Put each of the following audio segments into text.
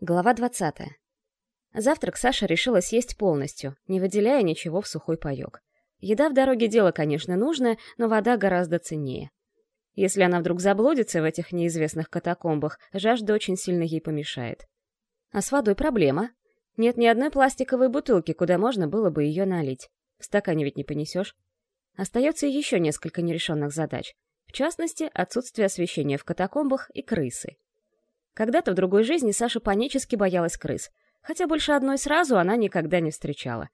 Глава 20. Завтрак Саша решила съесть полностью, не выделяя ничего в сухой паёк. Еда в дороге дело, конечно, нужное, но вода гораздо ценнее. Если она вдруг заблудится в этих неизвестных катакомбах, жажда очень сильно ей помешает. А с водой проблема. Нет ни одной пластиковой бутылки, куда можно было бы ее налить. В стакане ведь не понесешь. Остается еще несколько нерешенных задач. В частности, отсутствие освещения в катакомбах и крысы. Когда-то в другой жизни Саша панически боялась крыс, хотя больше одной сразу она никогда не встречала.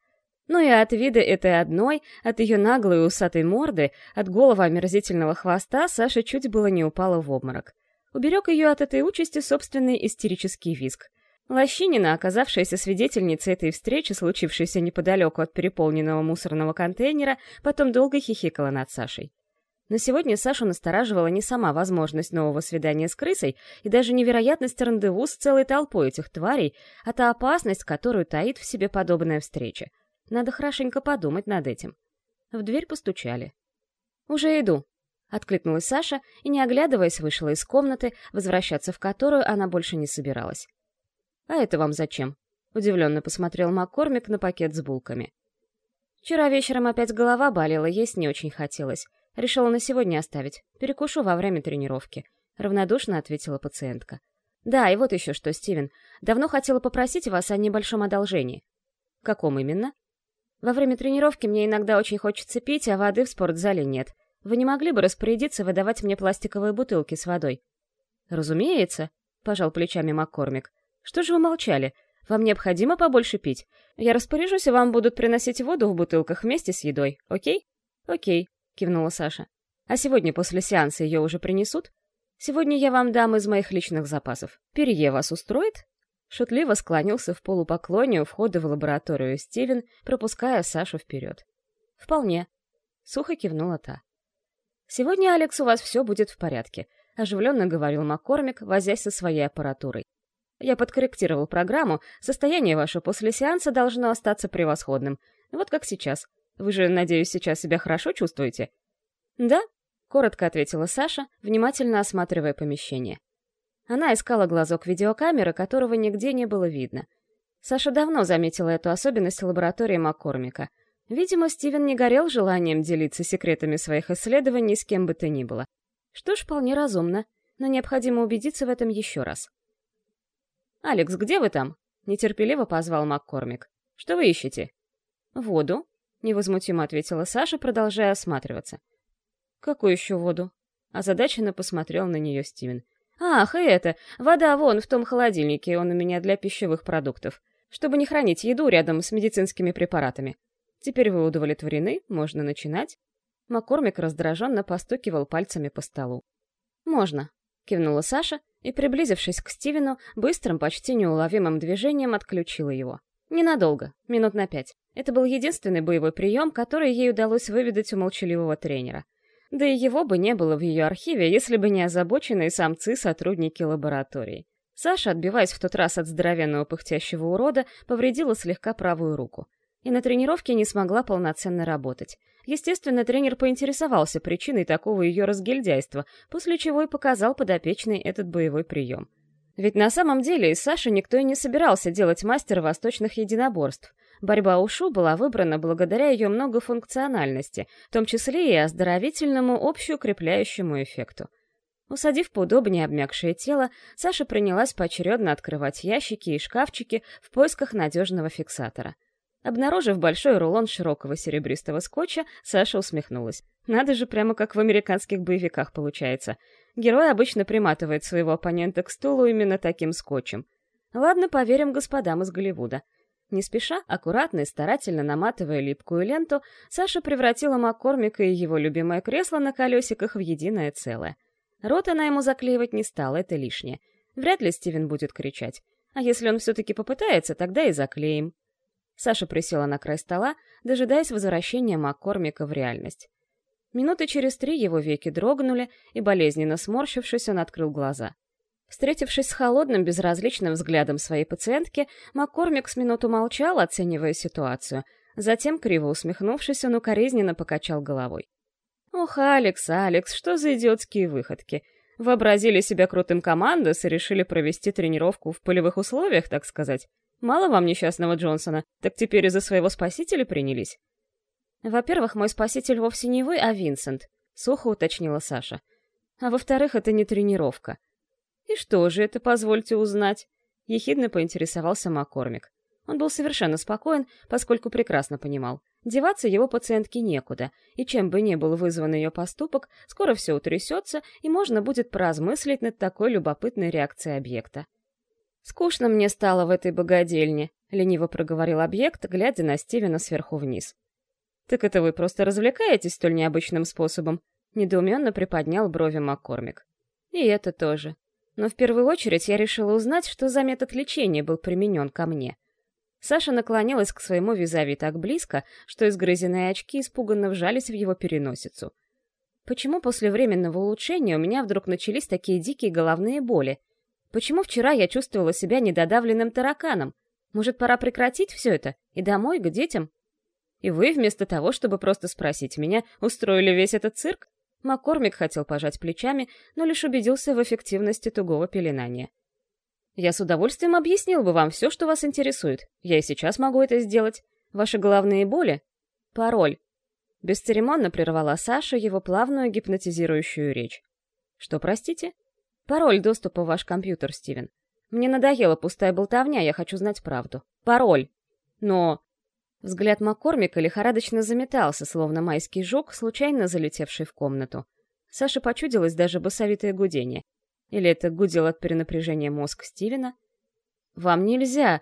Но и от вида этой одной, от ее наглой усатой морды, от голого омерзительного хвоста Саша чуть было не упала в обморок. Уберег ее от этой участи собственный истерический визг. Лощинина, оказавшаяся свидетельницей этой встречи, случившейся неподалеку от переполненного мусорного контейнера, потом долго хихикала над Сашей. Но сегодня Сашу настораживала не сама возможность нового свидания с крысой и даже невероятность рандеву с целой толпой этих тварей, а та опасность, которую таит в себе подобная встреча. Надо хорошенько подумать над этим. В дверь постучали. «Уже иду», — откликнулась Саша и, не оглядываясь, вышла из комнаты, возвращаться в которую она больше не собиралась. «А это вам зачем?» — удивленно посмотрел Маккормик на пакет с булками. «Вчера вечером опять голова болела, есть не очень хотелось. Решила на сегодня оставить. Перекушу во время тренировки. Равнодушно ответила пациентка. Да, и вот еще что, Стивен. Давно хотела попросить вас о небольшом одолжении. Каком именно? Во время тренировки мне иногда очень хочется пить, а воды в спортзале нет. Вы не могли бы распорядиться выдавать мне пластиковые бутылки с водой? Разумеется, пожал плечами Маккормик. Что же вы молчали? Вам необходимо побольше пить. Я распоряжусь, и вам будут приносить воду в бутылках вместе с едой, окей? Окей, — кивнула Саша. «А сегодня после сеанса ее уже принесут? Сегодня я вам дам из моих личных запасов. Перье вас устроит?» Шутливо склонился в полупоклоне у входа в лабораторию Стивен, пропуская Сашу вперед. «Вполне», — сухо кивнула та. «Сегодня, Алекс, у вас все будет в порядке», — оживленно говорил Маккормик, возясь со своей аппаратурой. «Я подкорректировал программу, состояние ваше после сеанса должно остаться превосходным, вот как сейчас. Вы же, надеюсь, сейчас себя хорошо чувствуете?» «Да», — коротко ответила Саша, внимательно осматривая помещение. Она искала глазок видеокамеры, которого нигде не было видно. Саша давно заметила эту особенность лаборатории Маккормика. Видимо, Стивен не горел желанием делиться секретами своих исследований с кем бы то ни было. Что ж, вполне разумно, но необходимо убедиться в этом еще раз. «Алекс, где вы там?» — нетерпеливо позвал Маккормик. «Что вы ищете?» «Воду», — невозмутимо ответила Саша, продолжая осматриваться. «Какую еще воду?» Озадаченно посмотрел на нее Стивен. «Ах, и это! Вода вон в том холодильнике, он у меня для пищевых продуктов, чтобы не хранить еду рядом с медицинскими препаратами. Теперь вы удовлетворены, можно начинать». Маккормик раздраженно постукивал пальцами по столу. «Можно», — кивнула Саша и, приблизившись к Стивену, быстрым, почти неуловимым движением отключила его. Ненадолго, минут на пять. Это был единственный боевой прием, который ей удалось выведать у молчаливого тренера. Да и его бы не было в ее архиве, если бы не озабоченные самцы-сотрудники лаборатории. Саша, отбиваясь в тот раз от здоровенного пыхтящего урода, повредила слегка правую руку. И на тренировке не смогла полноценно работать. Естественно, тренер поинтересовался причиной такого ее разгильдяйства, после чего и показал подопечный этот боевой прием. Ведь на самом деле из Саши никто и не собирался делать мастера восточных единоборств. Борьба ушу была выбрана благодаря ее многофункциональности, в том числе и оздоровительному общеукрепляющему эффекту. Усадив поудобнее обмякшее тело, Саша принялась поочередно открывать ящики и шкафчики в поисках надежного фиксатора. Обнаружив большой рулон широкого серебристого скотча, Саша усмехнулась. Надо же, прямо как в американских боевиках получается. Герой обычно приматывает своего оппонента к стулу именно таким скотчем. Ладно, поверим господам из Голливуда. Не спеша, аккуратно и старательно наматывая липкую ленту, Саша превратила Маккормика и его любимое кресло на колесиках в единое целое. Рот она ему заклеивать не стала, это лишнее. Вряд ли Стивен будет кричать. А если он все-таки попытается, тогда и заклеим. Саша присела на край стола, дожидаясь возвращения Маккормика в реальность. Минуты через три его веки дрогнули, и, болезненно сморщившись, он открыл глаза. Встретившись с холодным, безразличным взглядом своей пациентки, Маккормик с минуту молчал, оценивая ситуацию. Затем, криво усмехнувшись, он укоризненно покачал головой. «Ох, Алекс, Алекс, что за идиотские выходки! Вообразили себя крутым командос и решили провести тренировку в полевых условиях, так сказать. Мало вам несчастного Джонсона, так теперь из-за своего спасителя принялись? Во-первых, мой спаситель вовсе не вы, а Винсент, сухо уточнила Саша. А во-вторых, это не тренировка. И что же это, позвольте узнать? Ехидно поинтересовался Маккормик. Он был совершенно спокоен, поскольку прекрасно понимал. Деваться его пациентке некуда, и чем бы ни был вызван ее поступок, скоро все утрясется, и можно будет поразмыслить над такой любопытной реакцией объекта. «Скучно мне стало в этой богадельне», — лениво проговорил объект, глядя на Стивена сверху вниз. «Так это вы просто развлекаетесь столь необычным способом?» — недоуменно приподнял брови Маккормик. «И это тоже. Но в первую очередь я решила узнать, что за метод лечения был применен ко мне». Саша наклонилась к своему визави так близко, что изгрызенные очки испуганно вжались в его переносицу. Почему после временного улучшения у меня вдруг начались такие дикие головные боли? Почему вчера я чувствовала себя недодавленным тараканом? Может, пора прекратить все это и домой, к детям? И вы, вместо того, чтобы просто спросить меня, устроили весь этот цирк? Маккормик хотел пожать плечами, но лишь убедился в эффективности тугого пеленания. Я с удовольствием объяснил бы вам все, что вас интересует. Я и сейчас могу это сделать. Ваши головные боли? Пароль. Бесцеремонно прервала Саша его плавную гипнотизирующую речь. Что, простите? Пароль доступа в ваш компьютер, Стивен. Мне надоела пустая болтовня, я хочу знать правду. Пароль. Но... Взгляд Маккормика лихорадочно заметался, словно майский жук, случайно залетевший в комнату. Саше почудилось даже басовитое гудение. Или это гудел от перенапряжения мозг Стивена? «Вам нельзя!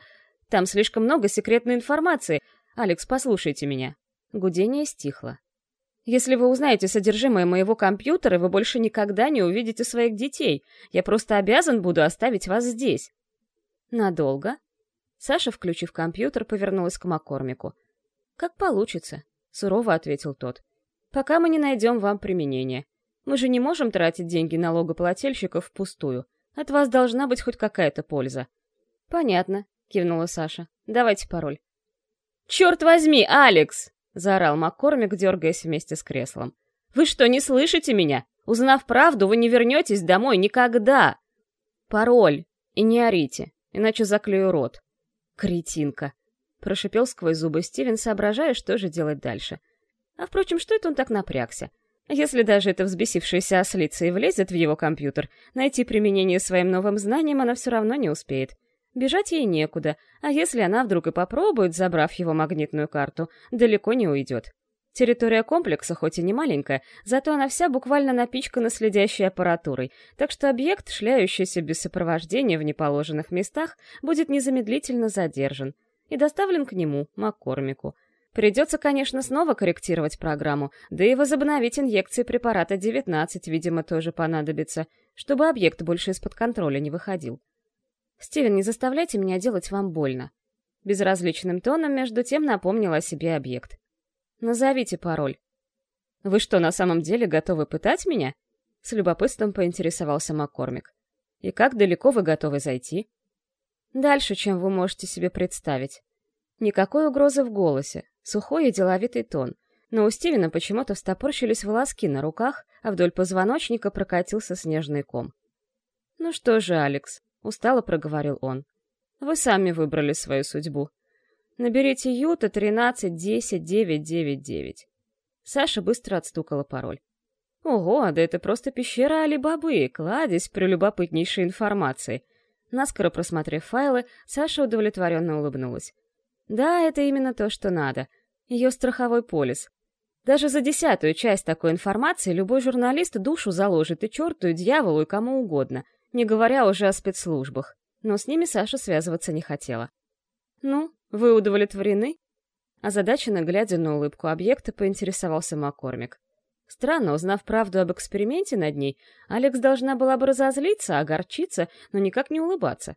Там слишком много секретной информации! Алекс, послушайте меня!» Гудение стихло. Если вы узнаете содержимое моего компьютера, вы больше никогда не увидите своих детей. Я просто обязан буду оставить вас здесь. Надолго? Саша, включив компьютер, повернулась к Маккормику. Как получится, сурово ответил тот. Пока мы не найдем вам применение. Мы же не можем тратить деньги налогоплательщиков впустую. От вас должна быть хоть какая-то польза. Понятно, кивнула Саша. Давайте пароль. Черт возьми, Алекс! Заорал Маккормик, дергаясь вместе с креслом. «Вы что, не слышите меня? Узнав правду, вы не вернетесь домой никогда!» «Пароль! И не орите, иначе заклею рот!» «Кретинка!» — прошипел сквозь зубы Стивен, соображая, что же делать дальше. А, впрочем, что это он так напрягся? Если даже эта взбесившаяся ослица и влезет в его компьютер, найти применение своим новым знаниям она все равно не успеет. Бежать ей некуда, а если она вдруг и попробует, забрав его магнитную карту, далеко не уйдет. Территория комплекса хоть и не маленькая, зато она вся буквально напичкана следящей аппаратурой, так что объект, шляющийся без сопровождения в неположенных местах, будет незамедлительно задержан и доставлен к нему, Маккормику. Придется, конечно, снова корректировать программу, да и возобновить инъекции препарата 19, видимо, тоже понадобится, чтобы объект больше из-под контроля не выходил. «Стивен, не заставляйте меня делать вам больно». Безразличным тоном, между тем, напомнил о себе объект. «Назовите пароль». «Вы что, на самом деле готовы пытать меня?» С любопытством поинтересовался Маккормик. «И как далеко вы готовы зайти?» «Дальше, чем вы можете себе представить. Никакой угрозы в голосе, сухой и деловитый тон, но у Стивена почему-то встопорщились волоски на руках, а вдоль позвоночника прокатился снежный ком. «Ну что же, Алекс, — устало проговорил он. «Вы сами выбрали свою судьбу. Наберите Юта 13 10 9 9 9». Саша быстро отстукала пароль. «Ого, да это просто пещера Али-Бабы, кладезь прелюбопытнейшей информации». Наскоро просмотрев файлы, Саша удовлетворенно улыбнулась. «Да, это именно то, что надо. Ее страховой полис. Даже за десятую часть такой информации любой журналист душу заложит и черту, и дьяволу, и кому угодно — не говоря уже о спецслужбах. Но с ними Саша связываться не хотела. «Ну, вы удовлетворены?» Озадаченно глядя на улыбку объекта, поинтересовался Маккормик. Странно, узнав правду об эксперименте над ней, Алекс должна была бы разозлиться, огорчиться, но никак не улыбаться.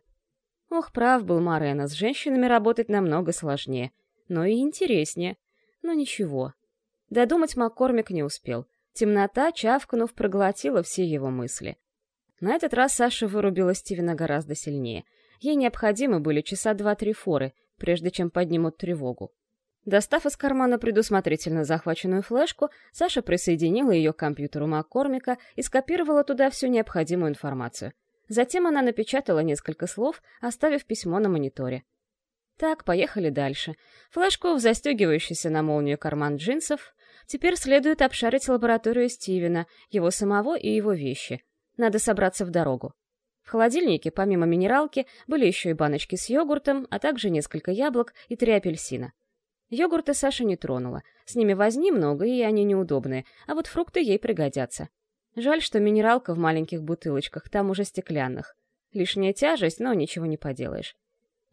Ох, прав был Марена, с женщинами работать намного сложнее, но и интереснее. Но ничего. Додумать Маккормик не успел. Темнота, чавкнув, проглотила все его мысли. На этот раз Саша вырубила Стивена гораздо сильнее. Ей необходимы были часа два-три форы, прежде чем поднимут тревогу. Достав из кармана предусмотрительно захваченную флешку, Саша присоединила ее к компьютеру Маккормика и скопировала туда всю необходимую информацию. Затем она напечатала несколько слов, оставив письмо на мониторе. Так, поехали дальше. Флешку в застегивающийся на молнию карман джинсов. Теперь следует обшарить лабораторию Стивена, его самого и его вещи. Надо собраться в дорогу. В холодильнике, помимо минералки, были еще и баночки с йогуртом, а также несколько яблок и три апельсина. Йогурты Саша не тронула. С ними возни много, и они неудобные, а вот фрукты ей пригодятся. Жаль, что минералка в маленьких бутылочках, там уже стеклянных. Лишняя тяжесть, но ничего не поделаешь.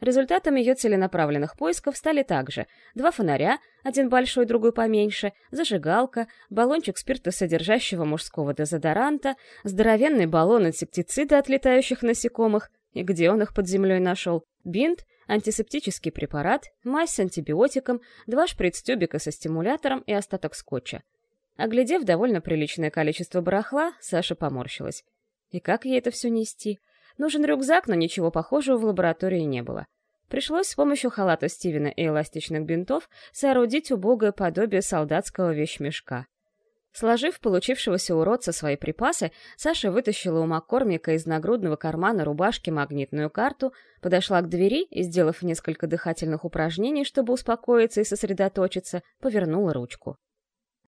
Результатом ее целенаправленных поисков стали также два фонаря, один большой, другой поменьше, зажигалка, баллончик спиртосодержащего мужского дезодоранта, здоровенный баллон инсектицида от летающих насекомых, и где он их под землей нашел, бинт, антисептический препарат, мазь с антибиотиком, два шприц-тюбика со стимулятором и остаток скотча. Оглядев довольно приличное количество барахла, Саша поморщилась. И как ей это все нести? Нужен рюкзак, но ничего похожего в лаборатории не было. Пришлось с помощью халата Стивена и эластичных бинтов соорудить убогое подобие солдатского вещмешка. Сложив получившегося уродца свои припасы, Саша вытащила у Маккормика из нагрудного кармана рубашки магнитную карту, подошла к двери и, сделав несколько дыхательных упражнений, чтобы успокоиться и сосредоточиться, повернула ручку.